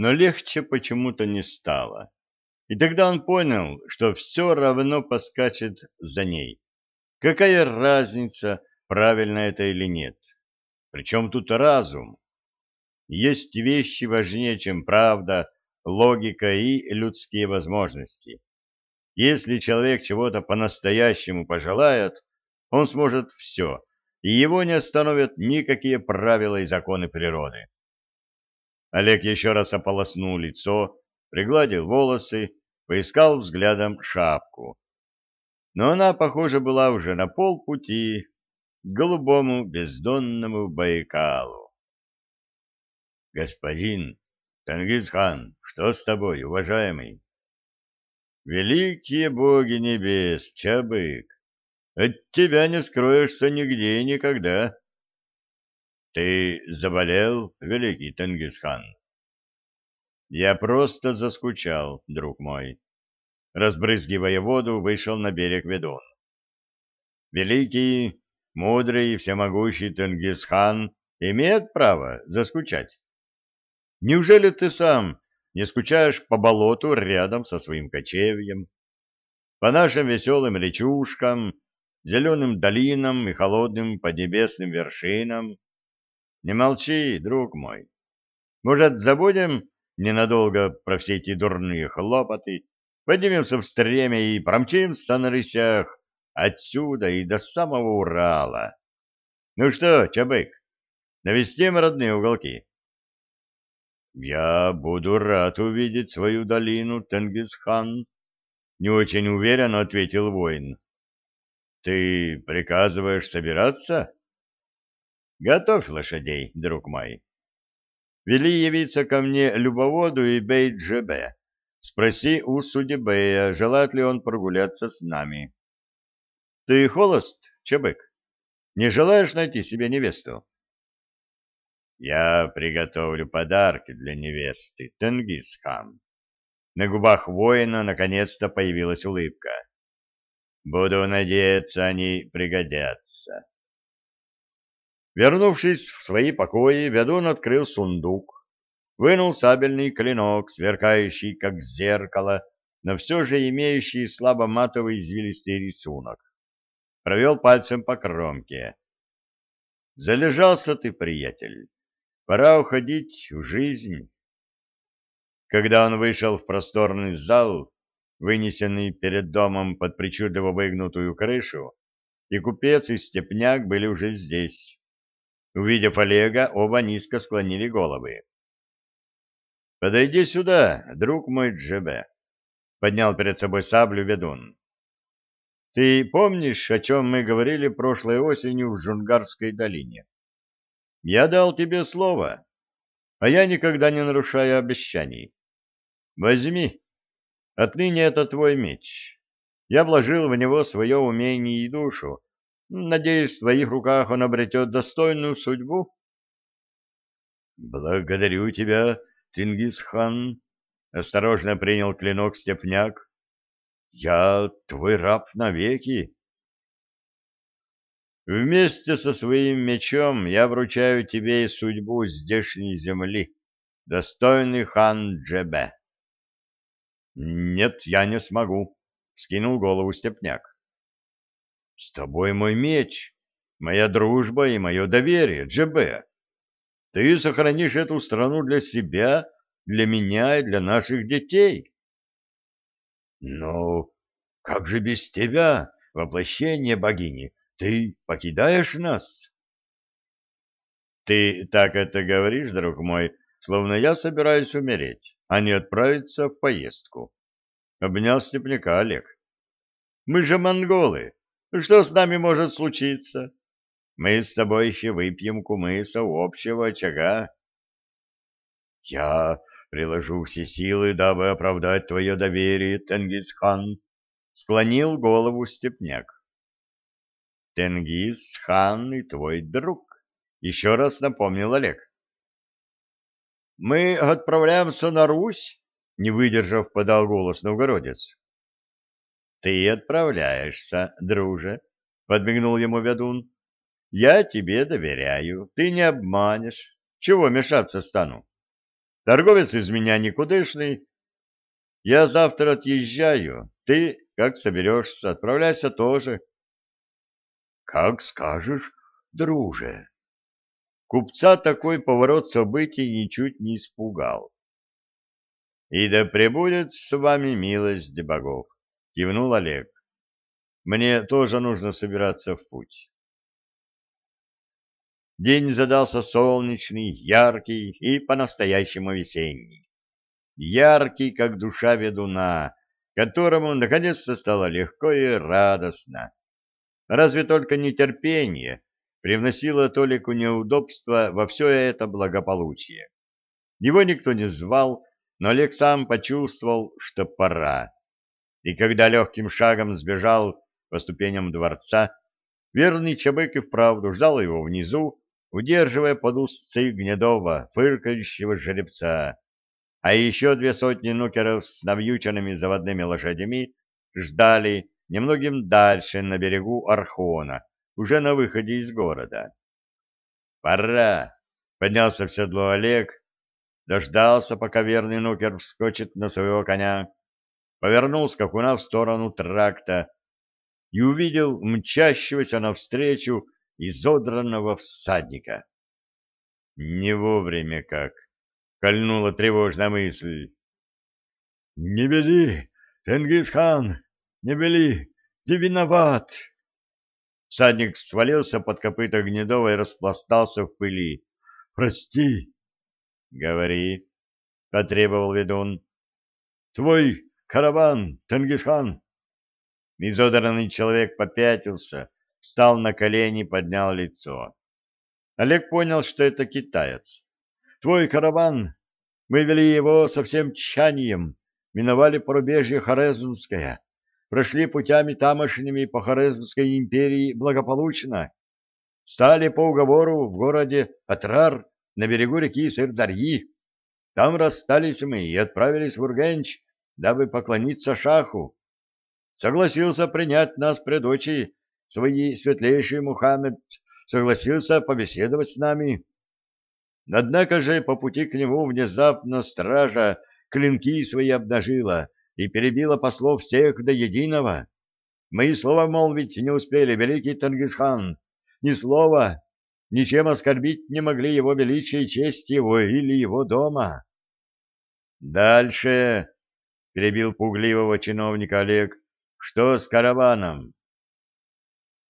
но легче почему-то не стало. И тогда он понял, что все равно поскачет за ней. Какая разница, правильно это или нет? Причем тут разум? Есть вещи важнее, чем правда, логика и людские возможности. Если человек чего-то по-настоящему пожелает, он сможет все, и его не остановят никакие правила и законы природы. Олег еще раз ополоснул лицо, пригладил волосы, поискал взглядом шапку. Но она, похоже, была уже на полпути к голубому бездонному Байкалу. — Господин Тангисхан, что с тобой, уважаемый? — Великие боги небес, Чабык, от тебя не скроешься нигде и никогда. — Ты заболел, великий Тенгисхан? — Я просто заскучал, друг мой. Разбрызгивая воду, вышел на берег ведун. Великий, мудрый и всемогущий Тенгисхан имеет право заскучать. Неужели ты сам не скучаешь по болоту рядом со своим кочевьем, по нашим веселым речушкам, зеленым долинам и холодным поднебесным вершинам. Не молчи, друг мой. Может, забудем ненадолго про все эти дурные хлопоты, поднимемся в стреме и промчимся на рысях отсюда и до самого Урала. Ну что, Чабык, навестим родные уголки? Я буду рад увидеть свою долину, Тенгисхан, не очень уверенно ответил воин. Ты приказываешь собираться? Готовь лошадей, друг мой. Вели явиться ко мне Любоводу и Бейджебе. Спроси у Судебея, желает ли он прогуляться с нами. Ты холост, Чебык? Не желаешь найти себе невесту? Я приготовлю подарки для невесты, Тенгисхан. На губах воина наконец-то появилась улыбка. Буду надеяться, они пригодятся. Вернувшись в свои покои, ведун открыл сундук, вынул сабельный клинок, сверкающий, как зеркало, но все же имеющий слабо-матовый извилистый рисунок. Провел пальцем по кромке. Залежался ты, приятель. Пора уходить в жизнь. Когда он вышел в просторный зал, вынесенный перед домом под причудливо выгнутую крышу, и купец и степняк были уже здесь. Увидев Олега, оба низко склонили головы. — Подойди сюда, друг мой Джебе, — поднял перед собой саблю ведун. — Ты помнишь, о чем мы говорили прошлой осенью в Жунгарской долине? Я дал тебе слово, а я никогда не нарушаю обещаний. Возьми, Отныне это твой меч. Я вложил в него свое умение и душу. Надеюсь, в твоих руках он обретет достойную судьбу. Благодарю тебя, Чингисхан. Осторожно принял клинок степняк. Я твой раб навеки. Вместе со своим мечом я вручаю тебе и судьбу здешней земли, достойный хан Джебе. Нет, я не смогу, скинул голову степняк. С тобой мой меч, моя дружба и мое доверие, ДЖБ. Ты сохранишь эту страну для себя, для меня и для наших детей. Но как же без тебя, воплощение богини, ты покидаешь нас? Ты так это говоришь, друг мой, словно я собираюсь умереть а не отправиться в поездку. Обнял степняка Олег. Мы же монголы. Что с нами может случиться? Мы с тобой еще выпьем кумыса у общего очага. Я приложу все силы, дабы оправдать твое доверие, Тенгизхан. Склонил голову степняк. Тенгиз-хан и твой друг, еще раз напомнил Олег. Мы отправляемся на Русь, не выдержав, подал голос новгородец. Ты отправляешься, друже, подмигнул ему ведун. Я тебе доверяю, ты не обманешь. Чего мешаться стану? Торговец из меня никудышный. Я завтра отъезжаю. Ты, как соберешься, отправляйся тоже. — Как скажешь, друже. Купца такой поворот событий ничуть не испугал. — И да пребудет с вами милость богов, — кивнул Олег. — Мне тоже нужно собираться в путь. День задался солнечный, яркий и по-настоящему весенний. Яркий, как душа ведуна, которому наконец-то стало легко и радостно. Разве только нетерпение привносило Толику неудобства во все это благополучие. Его никто не звал, но Олег сам почувствовал, что пора. И когда легким шагом сбежал по ступеням дворца, верный Чабык и вправду ждал его внизу, удерживая под узцы гнедого, фыркающего жеребца. А еще две сотни нукеров с навьюченными заводными лошадями ждали немногим дальше на берегу Архона, уже на выходе из города. «Пора!» — поднялся в седло Олег, дождался, пока верный нукер вскочит на своего коня, повернул скакуна в сторону тракта и увидел мчащегося навстречу изодранного всадника. Не вовремя как, кольнула тревожная мысль. «Не беди, Тенгисхан, не бели, ты виноват!» Всадник свалился под копыта Гнедова и распластался в пыли. «Прости!» «Говори!» — потребовал ведун. «Твой караван, Тенгисхан!» Изодранный человек попятился, встал на колени, поднял лицо. Олег понял, что это китаец. «Твой караван! Мы вели его со всем тщанием, миновали порубежье Хорезмское, прошли путями тамошними по Хорезмской империи благополучно, стали по уговору в городе Атрар на берегу реки Сырдарьи. Там расстались мы и отправились в Ургенч, дабы поклониться шаху. Согласился принять нас пред очи свои светлейший Мухаммед согласился побеседовать с нами. Однако же по пути к нему внезапно стража клинки свои обнажила и перебила послов всех до единого. Мы и слова молвить не успели, великий Тангисхан, ни слова, ничем оскорбить не могли его величие и честь его или его дома. Дальше, — перебил пугливого чиновника Олег, — что с караваном?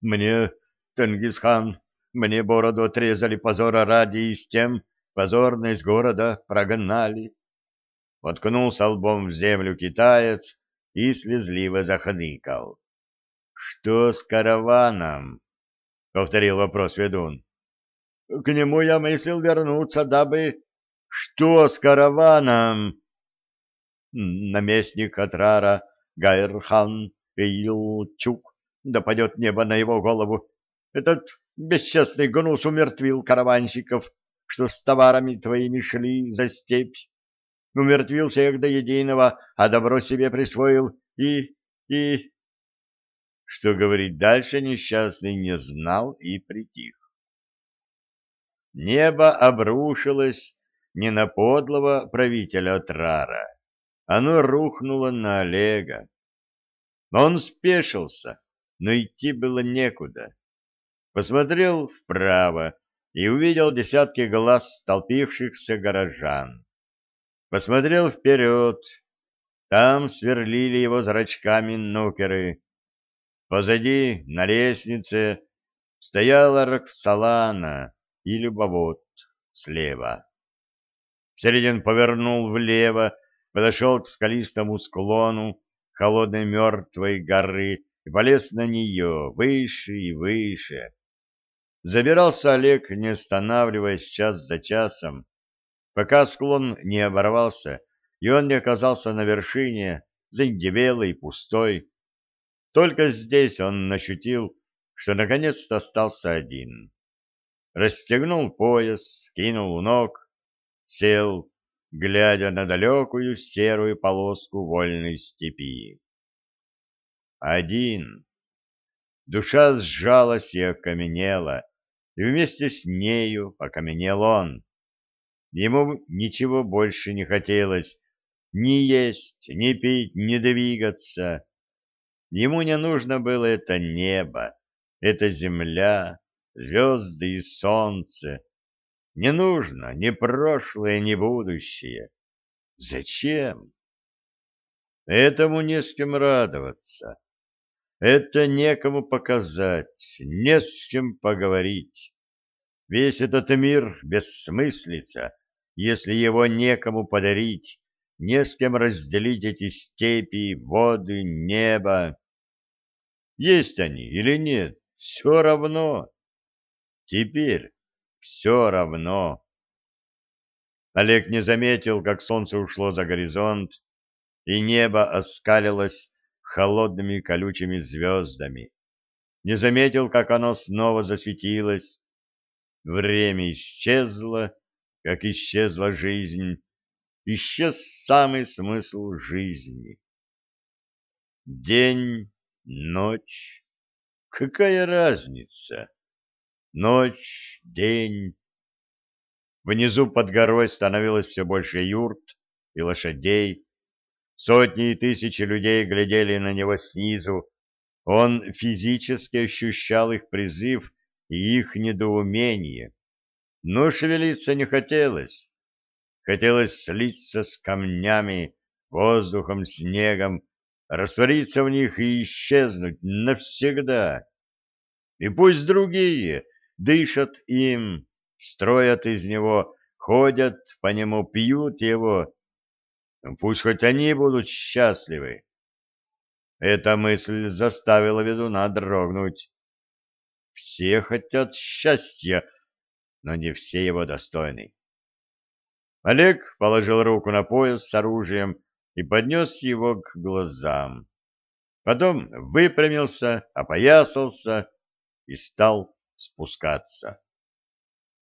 Мне, Тенгисхан, мне бороду отрезали позора ради и с тем позорно из города прогнали. Воткнулся лбом в землю китаец и слезливо захныкал. — Что с караваном? — повторил вопрос ведун. — К нему я мыслил вернуться, дабы... — Что с караваном? Наместник Атрара Гайрхан Илчук да падет небо на его голову. Этот бесчестный гнус умертвил караванщиков, что с товарами твоими шли за степь. Умертвил всех до единого, а добро себе присвоил и... и... Что говорить дальше несчастный не знал и притих. Небо обрушилось не на подлого правителя Трара. Оно рухнуло на Олега. Он спешился, но идти было некуда. Посмотрел вправо и увидел десятки глаз столпившихся горожан. Посмотрел вперед, там сверлили его зрачками нукеры. Позади, на лестнице, стояла Роксолана и любовод слева. Середин повернул влево, подошел к скалистому склону холодной мертвой горы и полез на нее выше и выше. Забирался Олег, не останавливаясь час за часом, пока склон не оборвался, и он не оказался на вершине, заиндевелый пустой. Только здесь он ощутил, что наконец-то остался один. Расстегнул пояс, кинул ног, сел, глядя на далекую серую полоску вольной степи один. Душа сжалась и окаменела, и вместе с нею окаменел он. Ему ничего больше не хотелось ни есть, ни пить, ни двигаться. Ему не нужно было это небо, эта земля, звезды и солнце. Не нужно ни прошлое, ни будущее. Зачем? Этому не с кем радоваться. Это некому показать, не с кем поговорить. Весь этот мир бессмыслица, если его некому подарить, не с кем разделить эти степи, воды, небо. Есть они или нет, все равно. Теперь все равно. Олег не заметил, как солнце ушло за горизонт, и небо оскалилось холодными колючими звездами. Не заметил, как оно снова засветилось. Время исчезло, как исчезла жизнь. Исчез самый смысл жизни. День, ночь. Какая разница? Ночь, день. Внизу под горой становилось все больше юрт и лошадей. Сотни и тысячи людей глядели на него снизу. Он физически ощущал их призыв и их недоумение. Но шевелиться не хотелось. Хотелось слиться с камнями, воздухом, снегом, раствориться в них и исчезнуть навсегда. И пусть другие дышат им, строят из него, ходят по нему, пьют его, пусть хоть они будут счастливы. Эта мысль заставила ведуна дрогнуть. Все хотят счастья, но не все его достойны. Олег положил руку на пояс с оружием и поднес его к глазам. Потом выпрямился, опоясался и стал спускаться.